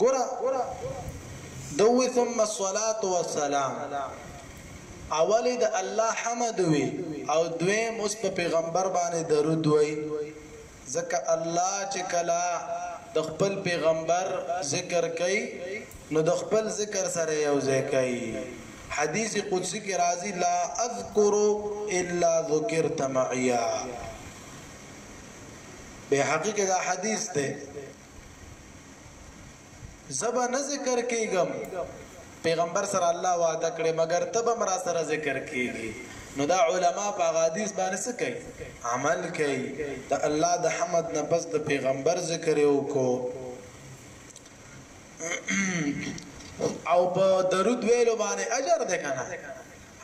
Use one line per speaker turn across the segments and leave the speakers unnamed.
ګوره دوی ثم الصلاة والسلام اولی د الله حمد وی او دویم اوس په پیغمبر باندې درود وی ځکه الله چې کلا د خپل پیغمبر ذکر کوي نو د خپل ذکر سره یو ځای کوي حدیث قدسی کې راځي لا اذکر الا ذکرت معیا به حقیقت حدیث ده زبا نه ذکر کیږم پیغمبر سره الله وعده کړې مګر تب امر سره ذکر کیږي نو دا علما په حدیث باندې څه کوي عمل کوي د الله د حمد نه پس د پیغمبر ذکر یو کو او په درود ویلو باندې اجر ده کنه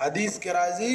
حدیث کې راځي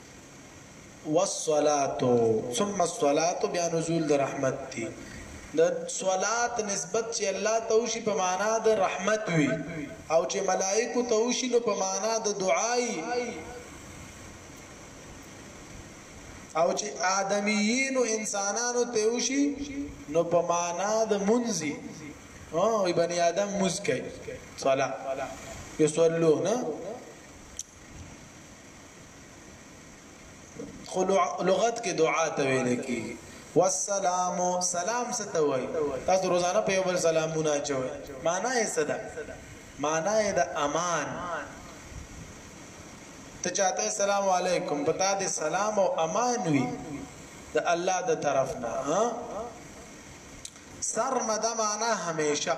والصلاة ثم الصلاة بیا نزول د رحمت دی د صلات نسبت چې الله ته وشي په معنا د رحمت وي او چې ملائکه ته وشي نو په معنا د دعای او چې آدميين او انسانانو ته وشي نو په معنا د منځي او بني آدم مسکه صلا یصلون خو لغت کې دعا ته ویل کیږي والسلام سلام ستوي تاسو روزانه په یو بل سلامونه چوي معنا یې صدا معنا یې د امان ته چاته سلام علیکم پتا دې سلام او امان وي د الله د طرف نه سرمد معنا همیشه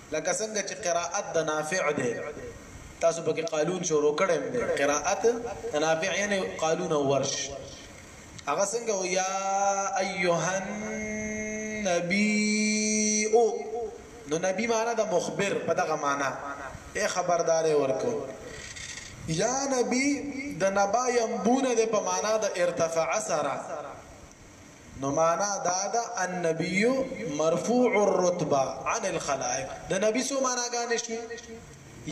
لکه څنګه چې قراءت د نافع دی تاسو په کې قالون شروع کړم دی قراءت د نافع یعنی قالون او ورش هغه څنګه یا ایها النبی او نو نبی معنا د مخبر په دغه معنا اے خبردار ورکو یا نبی د نبا ينبون د په معنا د ارتفاع سره نو معنا دا ده النبي مرفوع الرتبه عن الخلائق د نبی سو معنا غانې شو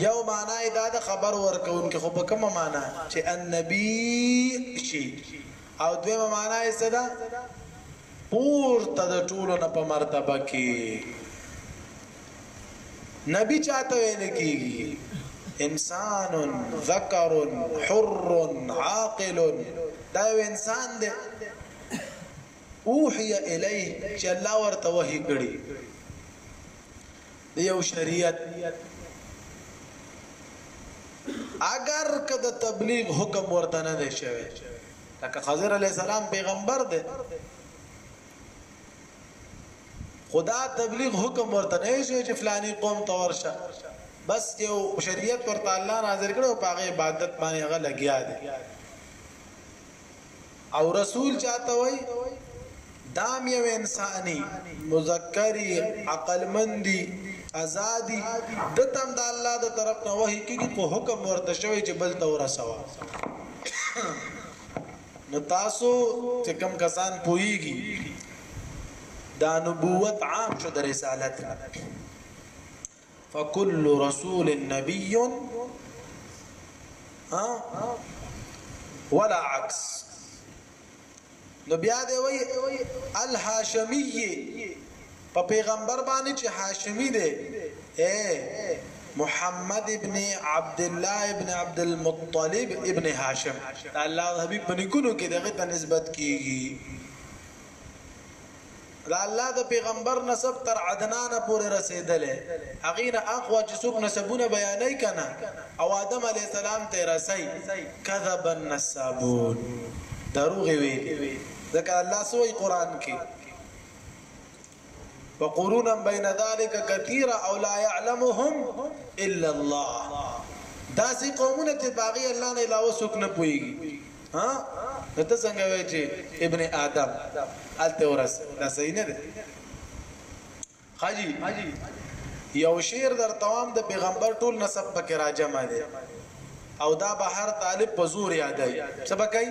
یو معنا دا ده خبر ورکون کې خو په کومه معنا چې النبي شي او دویمه معنا یې څه ده پور ته د ټولو نه په مرتبه کې نبی چاته ویل کیږي انسان ذکر حر عاقل دا یو انسان دی اوحی الیه چې الله ورته وحی کړی دی یو شریعت اگر که د تبلیغ حکم ورته نه دی شوی لکه خضر علی السلام پیغمبر دی خو دا تبلیغ حکم ورته نه وي چې فلاني قوم ته ورشه بس یو شریعت ورته الله نازل کړو په هغه عبادت باندې هغه لګیا دي او رسول چاته وای دام یو انساني مذکری عقل مندي ازادي د تم د الله د طرف نه وਹੀ کیږي په حکم ورته شوی چې بل تور سوا نو تاسو چې کم کسان پوهیږي دا نبوت عام شو د رسالت نه فكل رسول نبي ها ولا عكس نو بیا دی وی الهاشمی په پیغمبر باندې چې هاشمي دی، اې محمد ابن عبدالله ابن عبدالمطلب ابن هاشم، د الله د حبیب په نیکونو کې دی، هغه ته نسبت کېږي. د الله د پیغمبر نسب تر عدنان پورې رسېدلی، هغې نه اخوا چې څوک نسبونه بیانوي که نه او آدم علیه السلام ته یې رسوي، کذب النسابون، دروغ یې ویلي، ځکه الله څه وایي قرآن کې؟ وقرونا بین ذلک کثیرا او لا يعلمهم الا الله دا سي قومونه ته باغی الله نه علاوه څوک نه پويږي ها ته څنګه وای چې ابن آدم الته ورس دا صحیح نه ده خاجی یو شعر در توام د پیغمبر ټول نسب پکې راجمه دي او دا بهر طالب په زور یادای سبا کوي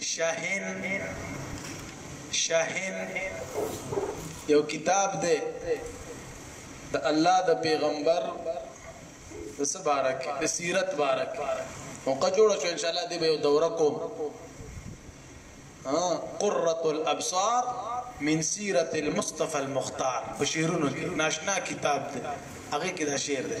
شاهین شاهین یو کتاب دی د الله د پیغمبر د سبارک د سیرت بارک او قجوړ شو ان شاء الله دی به یو دوره کوم ها قرۃ الابصار من سیرت المصطفى المختار بشیرونو ناشنا کتاب دی هغه کې دا شعر دی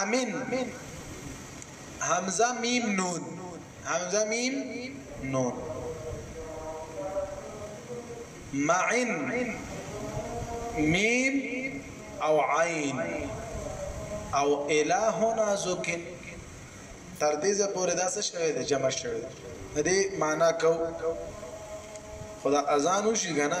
امین حمزه میم نون حمزه میم نون معن میم او عین او الہنا ذکر تر دې ځې پورې دا څه شوی دی جمع شوی دی دې معنا کو خدا اذان وشي کنه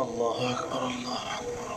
الله أكبر الله أكبر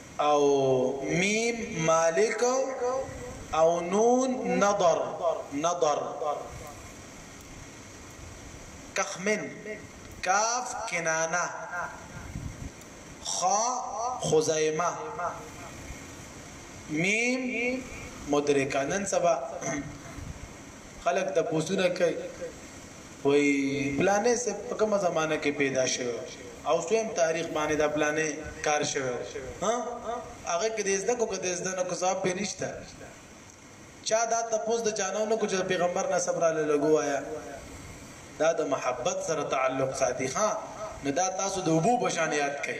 او ميم مالک او نون نضر نضر کخ من کاف کنانه خا خزیمه میم مدرکه نن سبا خلق تپوسونه کوي وای پلانی صیب په کومه زمانه کی پیدا شوی او سویم تاریخ باندی دا پلانی کار شوی ها هغه کی دی زده کو که دی زده نکو ځواب پی نشته چا دا تپوس د چانو نکو چې پیغمبر نسب را لګو وایا دا د محبت سره تعلق ساتي ها نو دا تاسو د وبو بشان یاد کړئ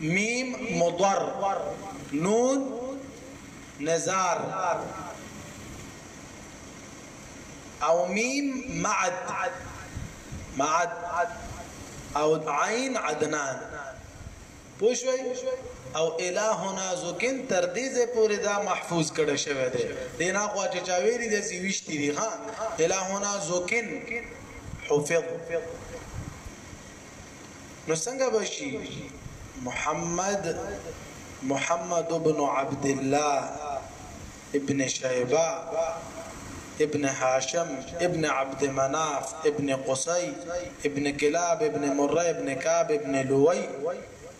میم مضر نون نزار او میم معد معد او عین عدنان پوښوي او الہنا زکن تر دې ځې پورې دا محفوظ کړه شوی دی دینا خو چې چا ویلي د سی وشتي دی ها الہنا زکن حفظ نو څنګه بشي محمد محمد بن عبد الله ابن شيبة ابن هاشم ابن عبد مناف ابن قصي ابن كلاب ابن مرة ابن كاب ابن لوي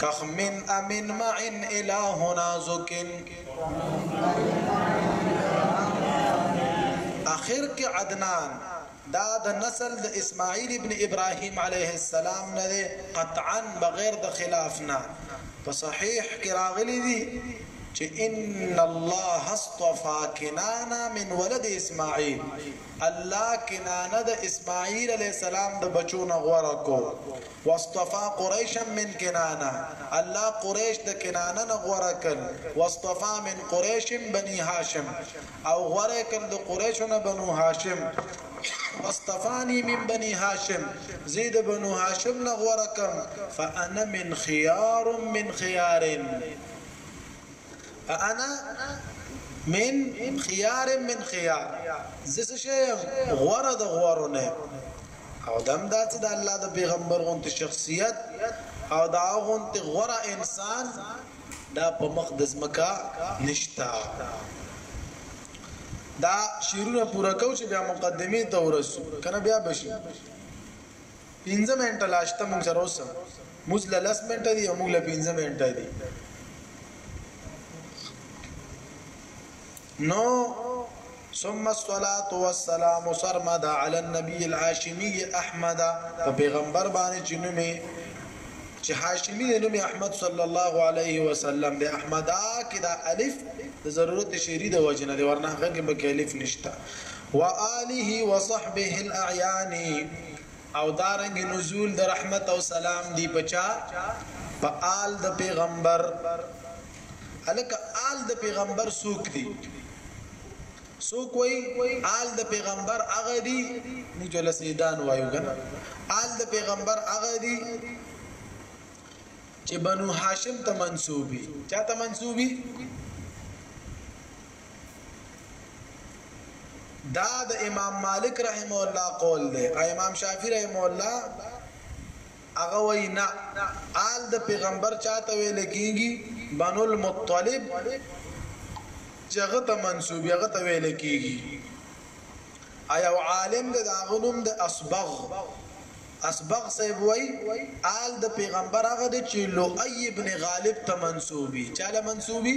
کخ من امن معن الهنا زکن اخر کې عدنان دا د نسل د اسماعیل ابن ابراهیم علیه السلام نه دی قطعا بغیر د خلاف نه په صحیح کې راغلی دی چې ان الله اصطفى کنانا من ولد اسماعیل الله کنانه د اسماعیل علیه السلام د بچو نه غوره کو، واصطفی قریشا من کنانه، الله قریش د کنانه نه غوره کړل، واصطفی من قریش بنی هاشم او غوره یې کړل د قریشو نه بنو هاشم، واصطفانی من بنی هاشم، زه یې د بنو هاشم نه غوره کړم، فانا من خیار من خیار. فانا من خيار من خيار زس شيم غوره د غورو نه او دم دا چې د الله د پیغمبر غونته شخصیت او دا غونته غوره انسان دا په مخ د زمکا نشتا دا شیرونه پورا کو چې بیا مقدمه ته ورسو کنه بیا بشي پنځه منټه لا شته موږ سره اوس موږ له لس منټه دی او موږ له پنځه منټه دی نو ثم الصلاة والسلام سرمد على النبي العاشمي احمد په پیغمبر باندې چې نومې چې هاشمي د نومې احمد صلی الله علیه وسلم د احمدا کې دا الف د ضرورت شعری د وجنه د ورنه هغه کې به الف نشته وآله وصحبه الأعيان او دارنګه نزول د رحمت او سلام دی په چا په آل د پیغمبر الک آل د پیغمبر سوک دی سو کوئی آل د پیغمبر هغه دی موږ له سیدان وایو کنه آل د پیغمبر هغه دی چې بنو هاشم ته منسوبي چاته منسوبي دا د امام مالک رحم الله قول دی او امام شافعی رحم الله هغه وینا آل د پیغمبر چاته ویل کیږي بنو المطلب چغه ته منسوب یغه ته ویل کیږي ایا عالم د داغنوم د اصبغ اصبغ صاحب وای آل د پیغمبر هغه د چې لؤي ابن غالب ته منسوبي چاله منسوبي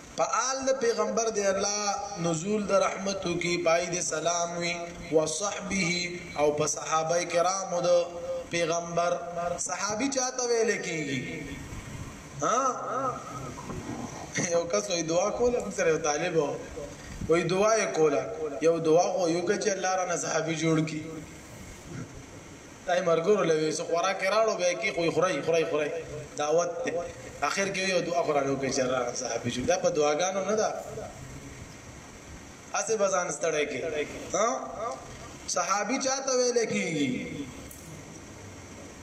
په آل د پیغمبر د الله نزول د رحمت وکړي پای د سلام وي وصحبه او په صحابه کرامو د پیغمبر صحابي چاته ویل کیږي ها یو کس وې دعا کوله موږ سره طالب وې دعا یې کوله یو دعا خو یو کچ الله را نه صحابي جوړ کی دای مرګور لوي سو خوراک راړو به کې خو خورای خورای خورای دعوت ته اخر کې یو دعا قرانو کې چې را صاحب شو دا په دعاګانو نه ده اسه بزان ستړی کې ها صحابي چاته ویل کېږي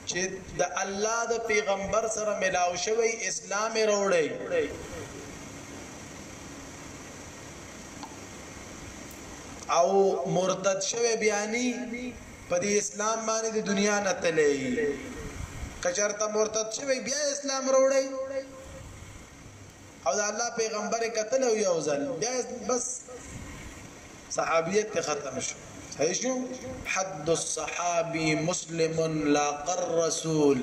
چې د الله د پیغمبر سره ملاو شوی اسلام وروړي او مرتد شوی بیانی په دې اسلام باندې د دنیا نه تلې کچرته مرتد شوی بیا اسلام وروړی او د الله پیغمبر قتل او یو ځل بیا بس صحابیت ختم شو صحیح شو حد الصحابي مسلم لا قر رسول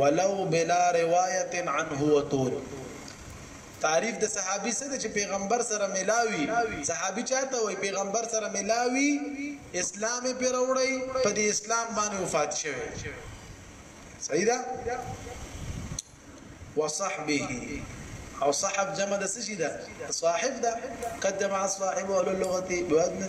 ولو بلا روایت عنه وطول تعریف د صحابي څه دی چې پیغمبر سره ملاوي صحابي چاته وي پیغمبر سره ملاوي اسلام یې پر وړي په دې اسلام باندې وفات شوی صحیح ده وصحبه او صاحب جمع د څه ده صاحب ده قدم على صاحب اهل اللغه بوادنه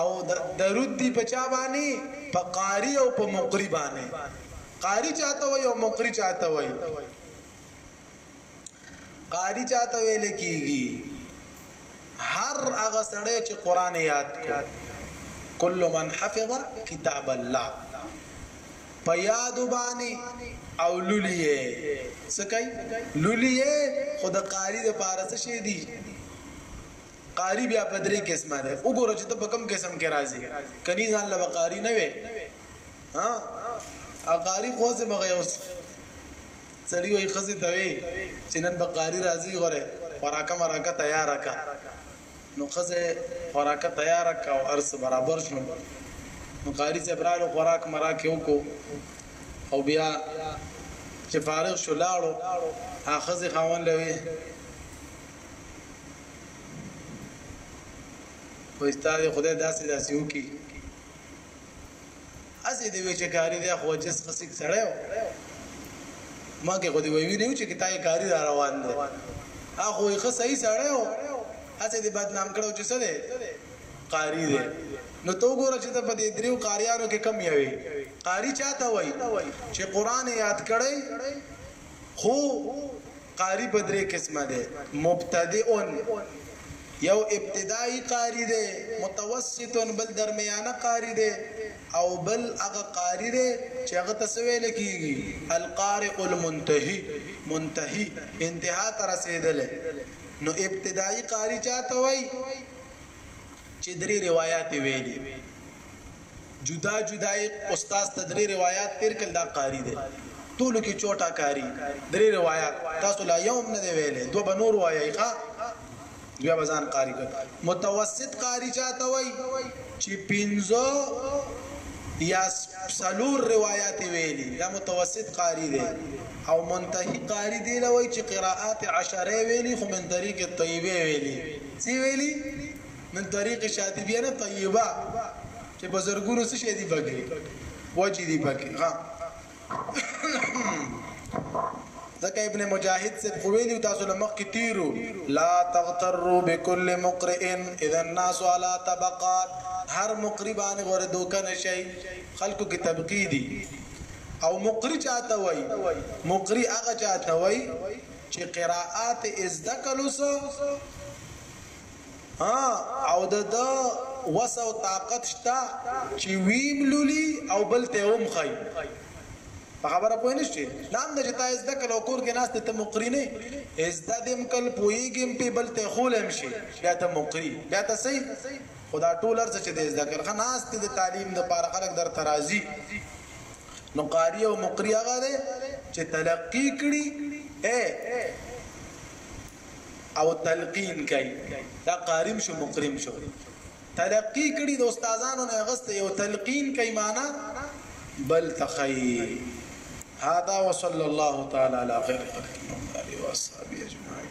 او درود دي په چا باندې په قاري او په مقري باندې قاري چاته وي او مقري چاته وي قاري چاته ویل کیږي هر هغه سړی چې قران یاد کړي کل من حفظ کتاب الله په یاد باندې او لولیه سکای لولیه خود قاری د پارس شي دي قاری بیا په درې قسمه دی وګوره چې ته په کوم قسم کې راځي کني ځان له قاری نه وي ها او قاری خو زه مغه اوس سړی وي خزه ته وي چې نن به قاری راځي غره خوراکه مراکه تیار کا نو خزه خوراکه تیار کا او ارس برابر شو نو قاری چې برالو خوراک مراکه وکړو او بیا چې فارغ شو لاړو اخزه خاون لوي خو استاد خدای داسې داسې وکي اسی دی وی چې کاری دی خو جس خسیک سړی و ما کې خو دی وی نه چې کتای کاری را روان دی اخو یې خسې سړی و اسی دی بدنام کړو چې سره قاری دی نو تو ګوره چې په دې دریو قاریانو کې کم یوي قاری چاته وای چې قران یاد کړی خو قاری په درې قسمه دی مبتدئ یو ابتدائی قاری دی متوسط بل درمیانه قاری دی او بل هغه قاری دی چې هغه تسوی لکیږي القارئ المنتهی منتهی انتها تر رسیدل نو ابتدائی قاری چاته وای چې درې روایت ویلي جدا جدا یې استاد ته درې روایات تیر کړل دا قاری دی ټولو کې چوټا کاری درې روایات تاسو لا یوم نه دی ویلې دوه به نور وایي ښا بیا بزان قاری کو متوسط قاری چاته وای چې پینځو یا سلور روایات ویلي دا متوسط قاری دی او منتهی قاری دی لوي چې قراءات عشره ویلي خو من طریق طیبه ویلي سی ویلي من طریق شاطبیه نه طیبه چې په زرګونو څه شي دی پکې وجه دی پکې ها ځکه ابن مجاهد سے خویلی تاسو لمخ کی تیرو لا تغتروا بكل مقرئ اذا الناس على طبقات هر مقری باندې ور دوکن شي خلکو کی طبقی دي او مقری چاته وای مقری هغه چاته وای چې قراءات از دکلوس او د ده وس او طاقت شته چې ويم لولي او بل ته يې هم ښايي. په خبره پوه نه شوې؟ دا هم ده چې تا يې زده کړل او کور کې ناست يې، ته مقري نه يې، زده دې هم کړل، پوهېږې هم پرې، بل ته يې ښوولی هم شې، بيا ته مقري، بيا ته څه يې؟ خو دا ټول هر څه چې دې زده کړل، ښه ناست يې، د تعليم لپاره خلک درته راځي، نو قاري او مقري هغه دی چې تلقي کړي، اې! او تلقین کوي دا قاریم شو مقریم شو تلقی کړي د استادانو نه غسته یو تلقین کوي معنا بل تخی هذا وصلى الله تعالى على خير خلق محمد وعلى اله وصحبه اجمعين